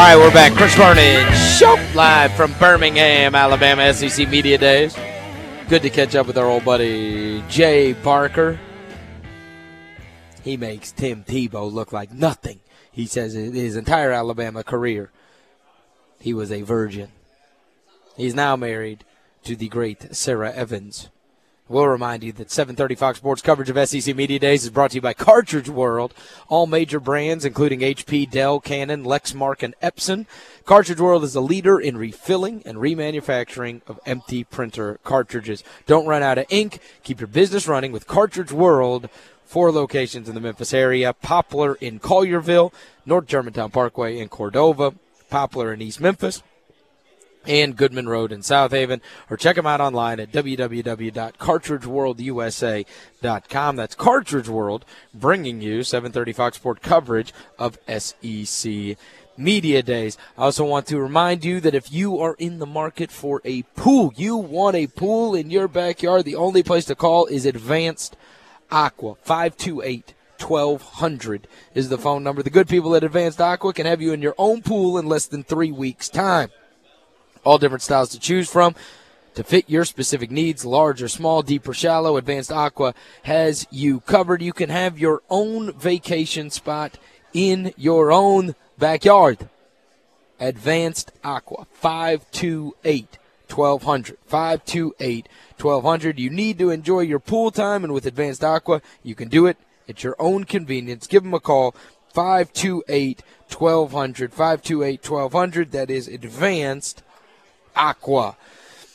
All right, we're back. Chris Vernon, show live from Birmingham, Alabama, SEC Media Days. Good to catch up with our old buddy Jay Barker. He makes Tim Tebow look like nothing. He says his entire Alabama career, he was a virgin. He's now married to the great Sara Evans. We'll remind you that 730 Fox Sports coverage of SEC Media Days is brought to you by Cartridge World. All major brands, including HP, Dell, Canon, Lexmark, and Epson. Cartridge World is a leader in refilling and remanufacturing of empty printer cartridges. Don't run out of ink. Keep your business running with Cartridge World. Four locations in the Memphis area Poplar in Collierville, North Germantown Parkway in Cordova, Poplar in East Memphis and Goodman Road in South Haven, or check them out online at www.cartridgeworldusa.com. That's Cartridge World bringing you 730 Fox Sport coverage of SEC Media Days. I also want to remind you that if you are in the market for a pool, you want a pool in your backyard, the only place to call is Advanced Aqua 528 1200 is the phone number. The good people at Advanced Aqua can have you in your own pool in less than three weeks' time all different styles to choose from to fit your specific needs, large or small, deep or shallow. Advanced Aqua has you covered. You can have your own vacation spot in your own backyard. Advanced Aqua, 528 1200. 528 1200. You need to enjoy your pool time, and with Advanced Aqua, you can do it at your own convenience. Give them a call, 528 1200. 528 1200. That is Advanced Aqua.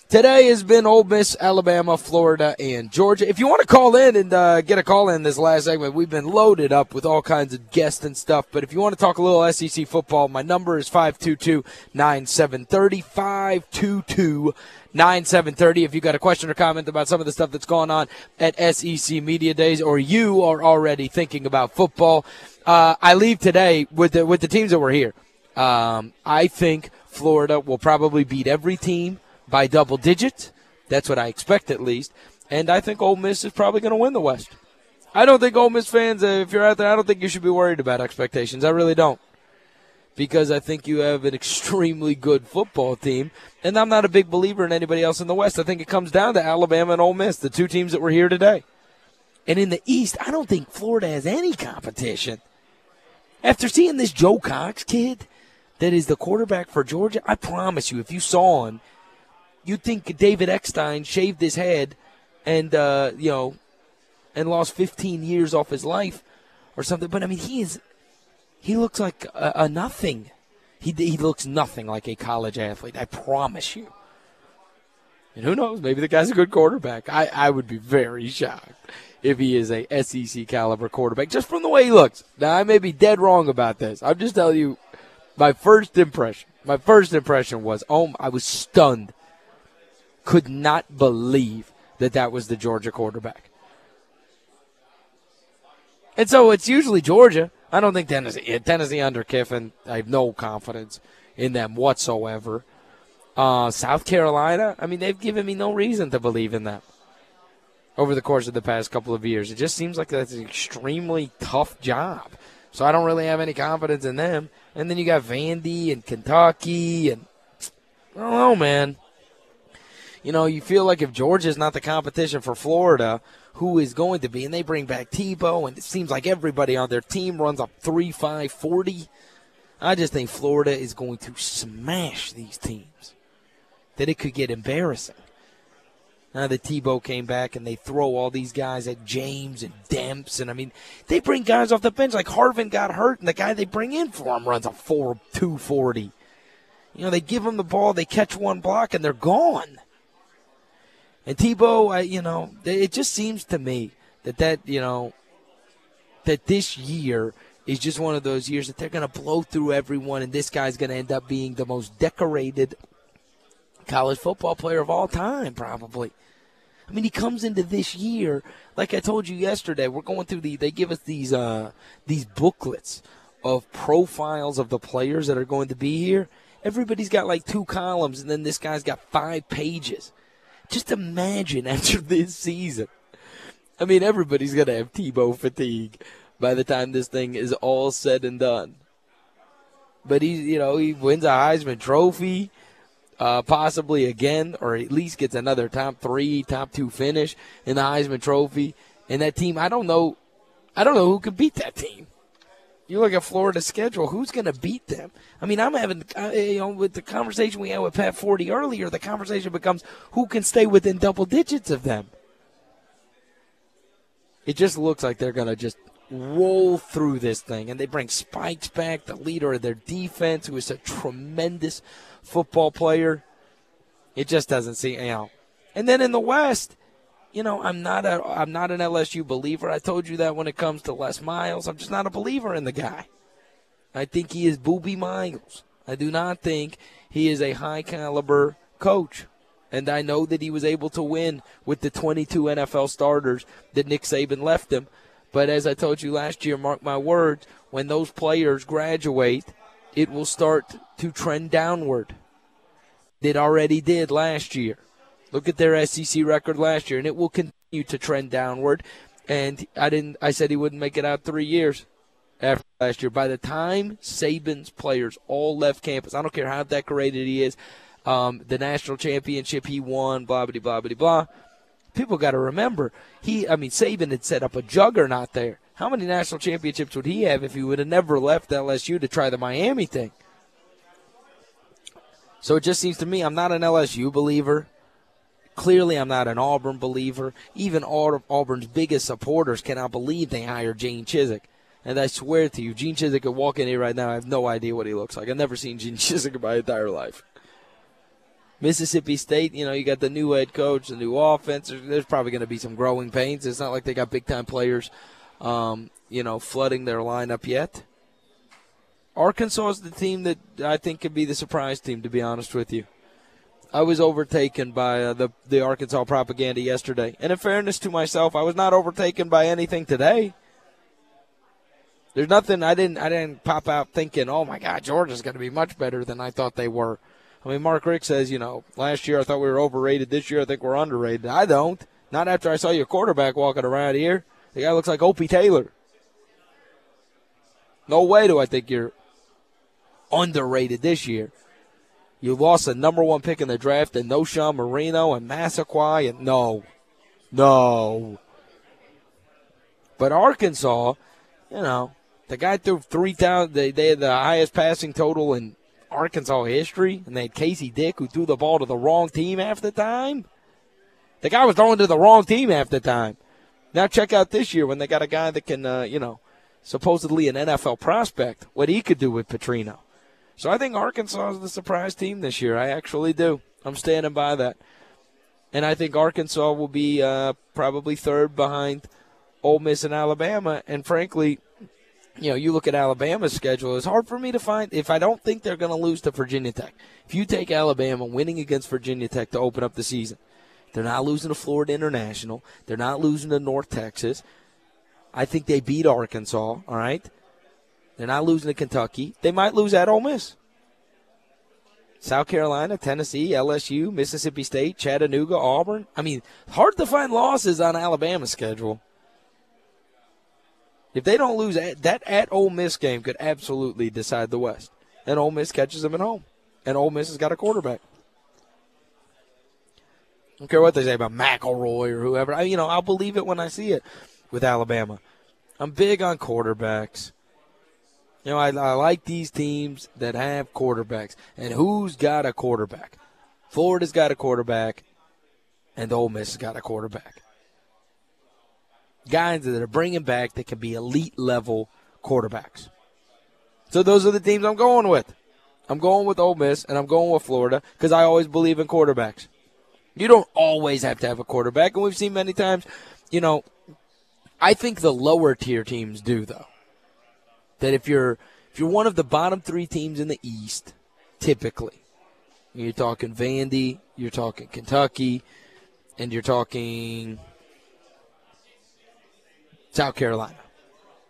Today has been Ole Miss, Alabama, Florida, and Georgia. If you want to call in and uh, get a call in this last segment, we've been loaded up with all kinds of guests and stuff. But if you want to talk a little SEC football, my number is 522 9730. 522 9730. If you got a question or comment about some of the stuff that's going on at SEC Media Days, or you are already thinking about football, uh, I leave today with the, with the teams that were here. Um, I think Florida will probably beat every team by double digits. That's what I expect at least. And I think Ole Miss is probably going to win the West. I don't think Ole Miss fans, uh, if you're out there, I don't think you should be worried about expectations. I really don't. Because I think you have an extremely good football team. And I'm not a big believer in anybody else in the West. I think it comes down to Alabama and Ole Miss, the two teams that were here today. And in the East, I don't think Florida has any competition. After seeing this Joe Cox kid, that is the quarterback for Georgia, I promise you, if you saw him, you'd think David Eckstein shaved his head and, uh, you know, and lost 15 years off his life or something. But, I mean, he is, he looks like a, a nothing. He, he looks nothing like a college athlete, I promise you. And who knows? Maybe the guy's a good quarterback. I, I would be very shocked if he is a SEC caliber quarterback just from the way he looks. Now, I may be dead wrong about this. I'm just telling you my first impression, my first impression was, oh, I was stunned. Could not believe that that was the Georgia quarterback. And so it's usually Georgia. I don't think Tennessee, Tennessee under Kiffin, I have no confidence in them whatsoever. Uh, South Carolina, I mean, they've given me no reason to believe in them over the course of the past couple of years. It just seems like that's an extremely tough job. So I don't really have any confidence in them. And then you got Vandy and Kentucky, and I don't know, man. You know, you feel like if Georgia's not the competition for Florida, who is going to be? And they bring back Tebow, and it seems like everybody on their team runs up 3 5 40. I just think Florida is going to smash these teams. That it could get embarrassing. Now that Tebow came back and they throw all these guys at James and Demps, and I mean, they bring guys off the bench like Harvin got hurt, and the guy they bring in for him runs a four two forty. You know, they give him the ball, they catch one block, and they're gone. And Tebow, I, you know, it just seems to me that that you know that this year is just one of those years that they're going to blow through everyone, and this guy's going to end up being the most decorated college football player of all time, probably. I mean, he comes into this year, like I told you yesterday. We're going through the. They give us these uh, these booklets of profiles of the players that are going to be here. Everybody's got like two columns, and then this guy's got five pages. Just imagine after this season. I mean, everybody's going to have Tebow fatigue by the time this thing is all said and done. But he, you know, he wins a Heisman Trophy, uh, possibly again, or at least gets another top three, top two finish in the Heisman Trophy. And that team, I don't know, I don't know who could beat that team. You look at Florida's schedule, who's going to beat them? I mean, I'm having, uh, you know, with the conversation we had with Pat Forde earlier, the conversation becomes who can stay within double digits of them. It just looks like they're going to just roll through this thing. And they bring Spikes back, the leader of their defense, who is a tremendous football player. It just doesn't seem, you know. And then in the West, you know, I'm not a I'm not an LSU believer. I told you that when it comes to Les Miles. I'm just not a believer in the guy. I think he is booby Miles. I do not think he is a high caliber coach. And I know that he was able to win with the 22 NFL starters that Nick Saban left him. But as I told you last year, mark my words, when those players graduate, it will start to trend downward. It already did last year. Look at their SEC record last year, and it will continue to trend downward. And I didn't. I said he wouldn't make it out three years after last year. By the time Saban's players all left campus, I don't care how decorated he is, um, the national championship he won, blah blah blah blah blah people got to remember he. I mean, Saban had set up a juggernaut there. How many national championships would he have if he would have never left LSU to try the Miami thing? So it just seems to me I'm not an LSU believer. Clearly, I'm not an Auburn believer. Even all of Auburn's biggest supporters cannot believe they hired Gene Chizik. And I swear to you, Gene Chizik could walk in here right now. I have no idea what he looks like. I've never seen Gene Chizik in my entire life. Mississippi State, you know, you got the new head coach, the new offense. There's probably going to be some growing pains. It's not like they got big time players, um, you know, flooding their lineup yet. Arkansas is the team that I think could be the surprise team, to be honest with you. I was overtaken by uh, the the Arkansas propaganda yesterday, and in fairness to myself, I was not overtaken by anything today. There's nothing I didn't I didn't pop out thinking, oh my God, Georgia's going to be much better than I thought they were. I mean, Mark Richt says, you know, last year I thought we were overrated. This year I think we're underrated. I don't. Not after I saw your quarterback walking around here. The guy looks like Opie Taylor. No way do I think you're underrated this year. You lost the number one pick in the draft and Knowshon Moreno and Massaquoi and no. No. But Arkansas, you know, the guy threw 3,000. They, they had the highest passing total in Arkansas history, and they had Casey Dick who threw the ball to the wrong team half the time. The guy was throwing to the wrong team half the time. Now check out this year when they got a guy that can, uh, you know, supposedly an NFL prospect, what he could do with Petrino. So I think Arkansas is the surprise team this year. I actually do. I'm standing by that. And I think Arkansas will be uh, probably third behind Ole Miss and Alabama. And frankly, you know, you look at Alabama's schedule, it's hard for me to find if I don't think they're going to lose to Virginia Tech. If you take Alabama winning against Virginia Tech to open up the season, they're not losing to Florida International, they're not losing to North Texas. I think they beat Arkansas, all right? They're not losing to Kentucky. They might lose at Ole Miss. South Carolina, Tennessee, LSU, Mississippi State, Chattanooga, Auburn. I mean, hard to find losses on Alabama's schedule. If they don't lose at, that at Ole Miss game could absolutely decide the West. And Ole Miss catches them at home. And Ole Miss has got a quarterback. I don't care what they say about McElroy or whoever. I, you know, I'll believe it when I see it with Alabama. I'm big on quarterbacks. You know, I, I like these teams that have quarterbacks. And who's got a quarterback? Florida's got a quarterback, and Ole Miss has got a quarterback guys that are bringing back that can be elite level quarterbacks. So those are the teams I'm going with. I'm going with Ole Miss and I'm going with Florida because I always believe in quarterbacks. You don't always have to have a quarterback, and we've seen many times, you know, I think the lower tier teams do though. That if you're if you're one of the bottom three teams in the East, typically, you're talking Vandy, you're talking Kentucky, and you're talking South Carolina.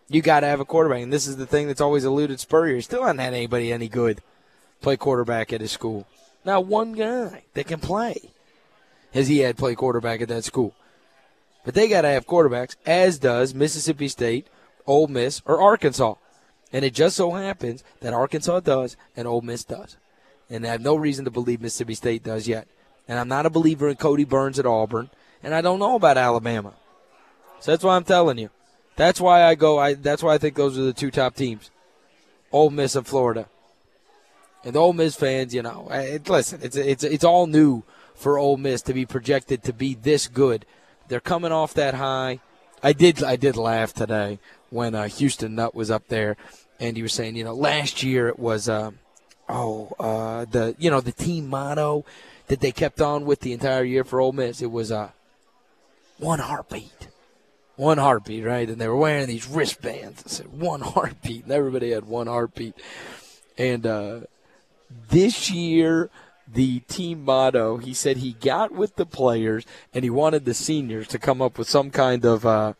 You got to have a quarterback, and this is the thing that's always eluded Spurrier. Still hasn't had anybody any good play quarterback at his school. Now, one guy that can play has he had play quarterback at that school. But they got to have quarterbacks, as does Mississippi State, Ole Miss, or Arkansas. And it just so happens that Arkansas does and Ole Miss does. And I have no reason to believe Mississippi State does yet. And I'm not a believer in Kodi Burns at Auburn. And I don't know about Alabama. So that's why I'm telling you. That's why I go. I that's why I think those are the two top teams, Ole Miss and Florida. And the Ole Miss fans, you know, it, listen, it's it's it's all new for Ole Miss to be projected to be this good. They're coming off that high. I did I did laugh today when uh, Houston Nutt was up there, and he was saying, you know, last year it was, uh, oh, uh, the you know the team motto that they kept on with the entire year for Ole Miss. It was uh, one heartbeat one heartbeat, right? And they were wearing these wristbands that said one heartbeat, and everybody had one heartbeat. And uh, this year, the team motto, he said he got with the players and he wanted the seniors to come up with some kind of. Uh,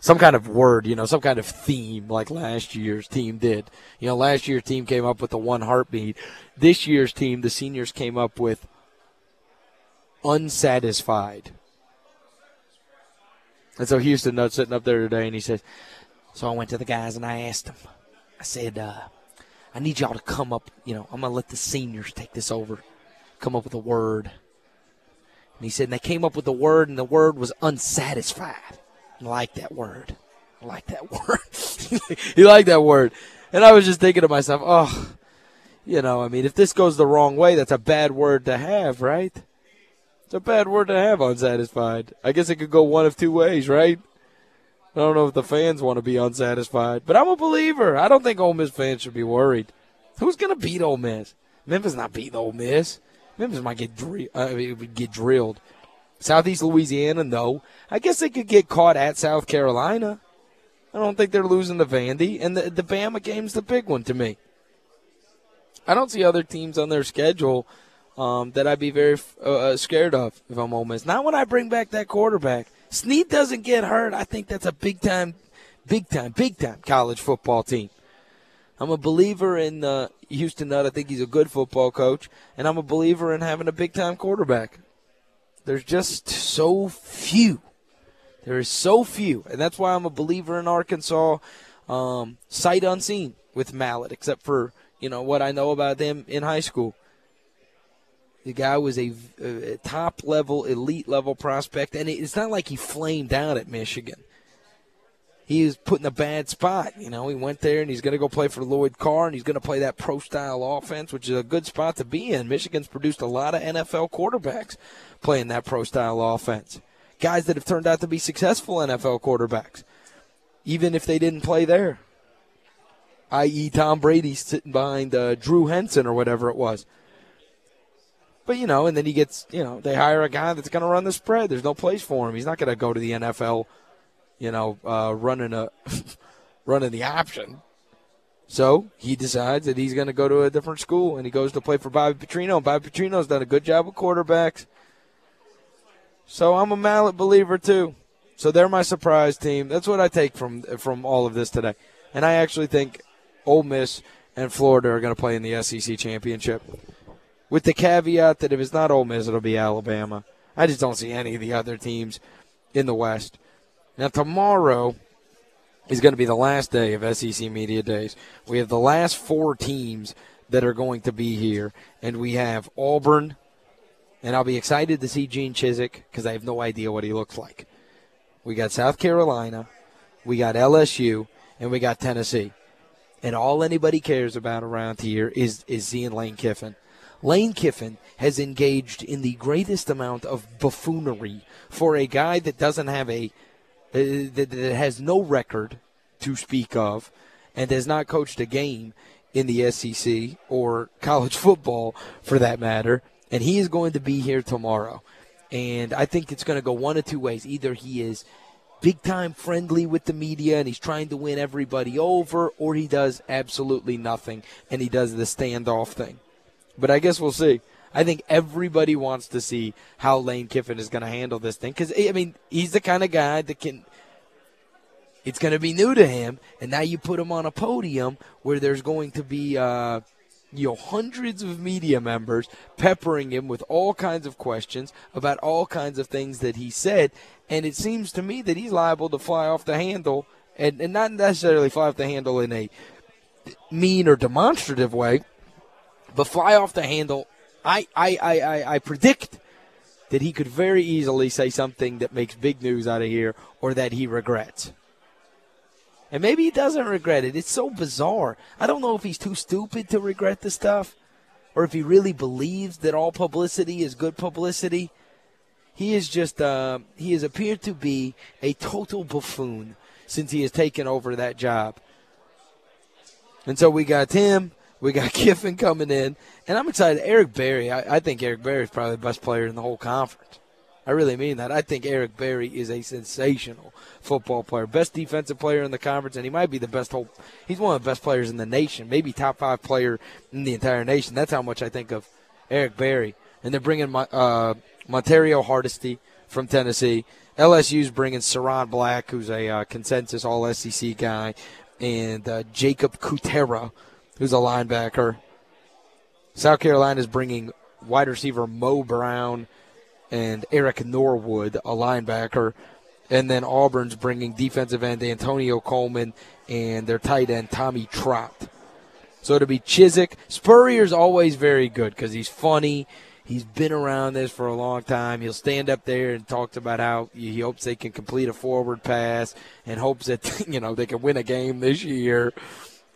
some kind of word, you know, some kind of theme like last year's team did. You know, last year's team came up with the one heartbeat. This year's team, the seniors came up with unsatisfied. And so Houston Nutt's sitting up there today, and he says, "So I went to the guys and I asked them. I said, uh, I need y'all to come up. You know, I'm gonna let the seniors take this over. Come up with a word." And he said, and they came up with the word, and the word was unsatisfied. I like that word. I like that word. he liked that word. And I was just thinking to myself, oh, you know, I mean, if this goes the wrong way, that's a bad word to have, right? It's a bad word to have, unsatisfied. I guess it could go one of two ways, right? I don't know if the fans want to be unsatisfied, but I'm a believer. I don't think Ole Miss fans should be worried. Who's going to beat Ole Miss? Memphis not beating Ole Miss. Memphis might get dri- uh, get drilled. Southeast Louisiana, no. I guess they could get caught at South Carolina. I don't think they're losing to Vandy, and the the Bama game's the big one to me. I don't see other teams on their schedule um, that I'd be very uh, uh, scared of if I'm Ole Miss. Not when I bring back that quarterback. Snead doesn't get hurt. I think that's a big time, big time, big time college football team. I'm a believer in uh, Houston Nutt. I think he's a good football coach, and I'm a believer in having a big time quarterback. There's just so few. There is so few, and that's why I'm a believer in Arkansas. Um, sight unseen with Mallett, except for you know what I know about them in high school. The guy was a, a top level, elite level prospect, and it's not like he flamed out at Michigan. He was put in a bad spot. You know, he went there and he's going to go play for Lloyd Carr, and he's going to play that pro style offense, which is a good spot to be in. Michigan's produced a lot of NFL quarterbacks playing that pro style offense. Guys that have turned out to be successful NFL quarterbacks, even if they didn't play there. I.e., Tom Brady sitting behind uh, Drew Henson or whatever it was. But you know, and then he gets you know they hire a guy that's going to run the spread. There's no place for him. He's not going to go to the NFL, you know, uh, running a running the option. So he decides that he's going to go to a different school, and he goes to play for Bobby Petrino. Bobby Petrino's done a good job with quarterbacks. So I'm a Mallett believer too. So they're my surprise team. That's what I take from from all of this today. And I actually think Ole Miss and Florida are going to play in the SEC championship with the caveat that if it's not Ole Miss, it'll be Alabama. I just don't see any of the other teams in the West. Now, tomorrow is going to be the last day of SEC Media Days. We have the last four teams that are going to be here, and we have Auburn, and I'll be excited to see Gene Chizik because I have no idea what he looks like. We got South Carolina, we got LSU, and we got Tennessee. And all anybody cares about around here is is seeing Lane Kiffin. Lane Kiffin has engaged in the greatest amount of buffoonery for a guy that doesn't have a uh, that, that has no record to speak of and has not coached a game in the SEC or college football for that matter And he is going to be here tomorrow. And I think it's going to go one of two ways. Either he is big time friendly with the media and he's trying to win everybody over, or he does absolutely nothing and he does the standoff thing. But I guess we'll see. I think everybody wants to see how Lane Kiffin is going to handle this thing because I mean he's the kind of guy that can. It's going to be new to him, and now you put him on a podium where there's going to be, uh, you know, hundreds of media members peppering him with all kinds of questions about all kinds of things that he said, and it seems to me that he's liable to fly off the handle, and, and not necessarily fly off the handle in a mean or demonstrative way, but fly off the handle I, I, I, I, predict that he could very easily say something that makes big news out of here or that he regrets. And maybe he doesn't regret it. It's so bizarre. I don't know if he's too stupid to regret the stuff or if he really believes that all publicity is good publicity. He is just, uh, he has appeared to be a total buffoon since he has taken over that job. And so we got him. We got Kiffin coming in, and I'm excited. Eric Berry, I, I think Eric Berry is probably the best player in the whole conference. I really mean that. I think Eric Berry is a sensational football player, best defensive player in the conference, and he might be the best. Whole, he's one of the best players in the nation, maybe top five player in the entire nation. That's how much I think of Eric Berry. And they're bringing uh, Montario Hardesty from Tennessee. LSU's bringing Ciron Black, who's a uh, consensus All SEC guy, and uh, Jacob Cutrera who's a linebacker. South Carolina is bringing wide receiver Moe Brown and Eric Norwood, a linebacker. And then Auburn's bringing defensive end Antonio Coleman and their tight end Tommy Trott. So to be Chizik. Spurrier's always very good because he's funny. He's been around this for a long time. He'll stand up there and talk about how he hopes they can complete a forward pass and hopes that you know they can win a game this year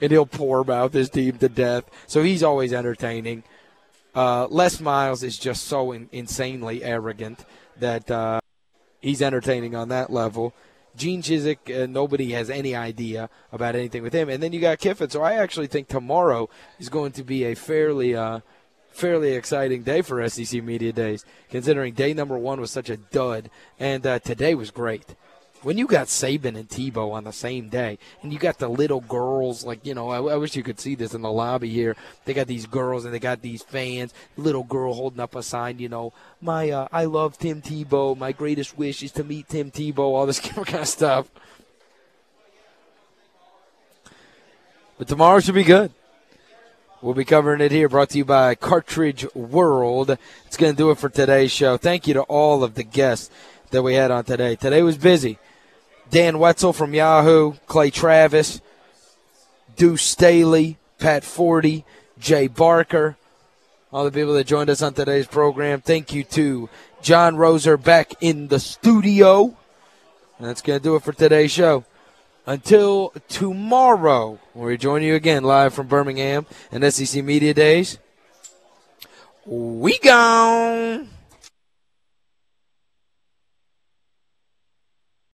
and he'll pour about his team to death. So he's always entertaining. Uh, Les Miles is just so in, insanely arrogant that uh, he's entertaining on that level. Gene Chizik, uh, nobody has any idea about anything with him. And then you got Kiffin. So I actually think tomorrow is going to be a fairly uh, fairly exciting day for SEC Media Days, considering day number one was such a dud, and uh, today was great when you got Saban and Tebow on the same day, and you got the little girls, like, you know, I, I, wish you could see this in the lobby here. They got these girls and they got these fans, little girl holding up a sign, you know, my, uh, I love Tim Tebow. My greatest wish is to meet Tim Tebow, all this kind of stuff. But tomorrow should be good. We'll be covering it here, brought to you by Cartridge World. It's going to do it for today's show. Thank you to all of the guests that we had on today. Today was busy. Dan Wetzel from Yahoo, Clay Travis, Deuce Staley, Pat Forde, Jay Barker, all the people that joined us on today's program. Thank you to John Roser back in the studio. And that's going to do it for today's show. Until tomorrow, where we join you again live from Birmingham and SEC Media Days. We gone.